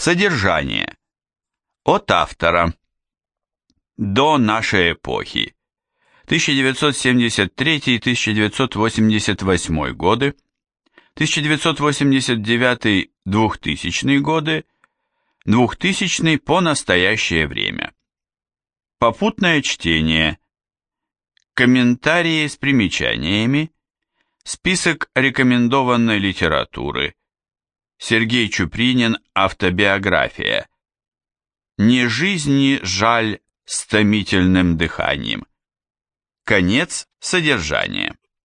Содержание. От автора. До нашей эпохи. 1973-1988 годы. 1989-2000 годы. 2000 по настоящее время. Попутное чтение. Комментарии с примечаниями. Список рекомендованной литературы. Сергей Чупринин. Автобиография. Не жизни жаль с томительным дыханием. Конец содержания.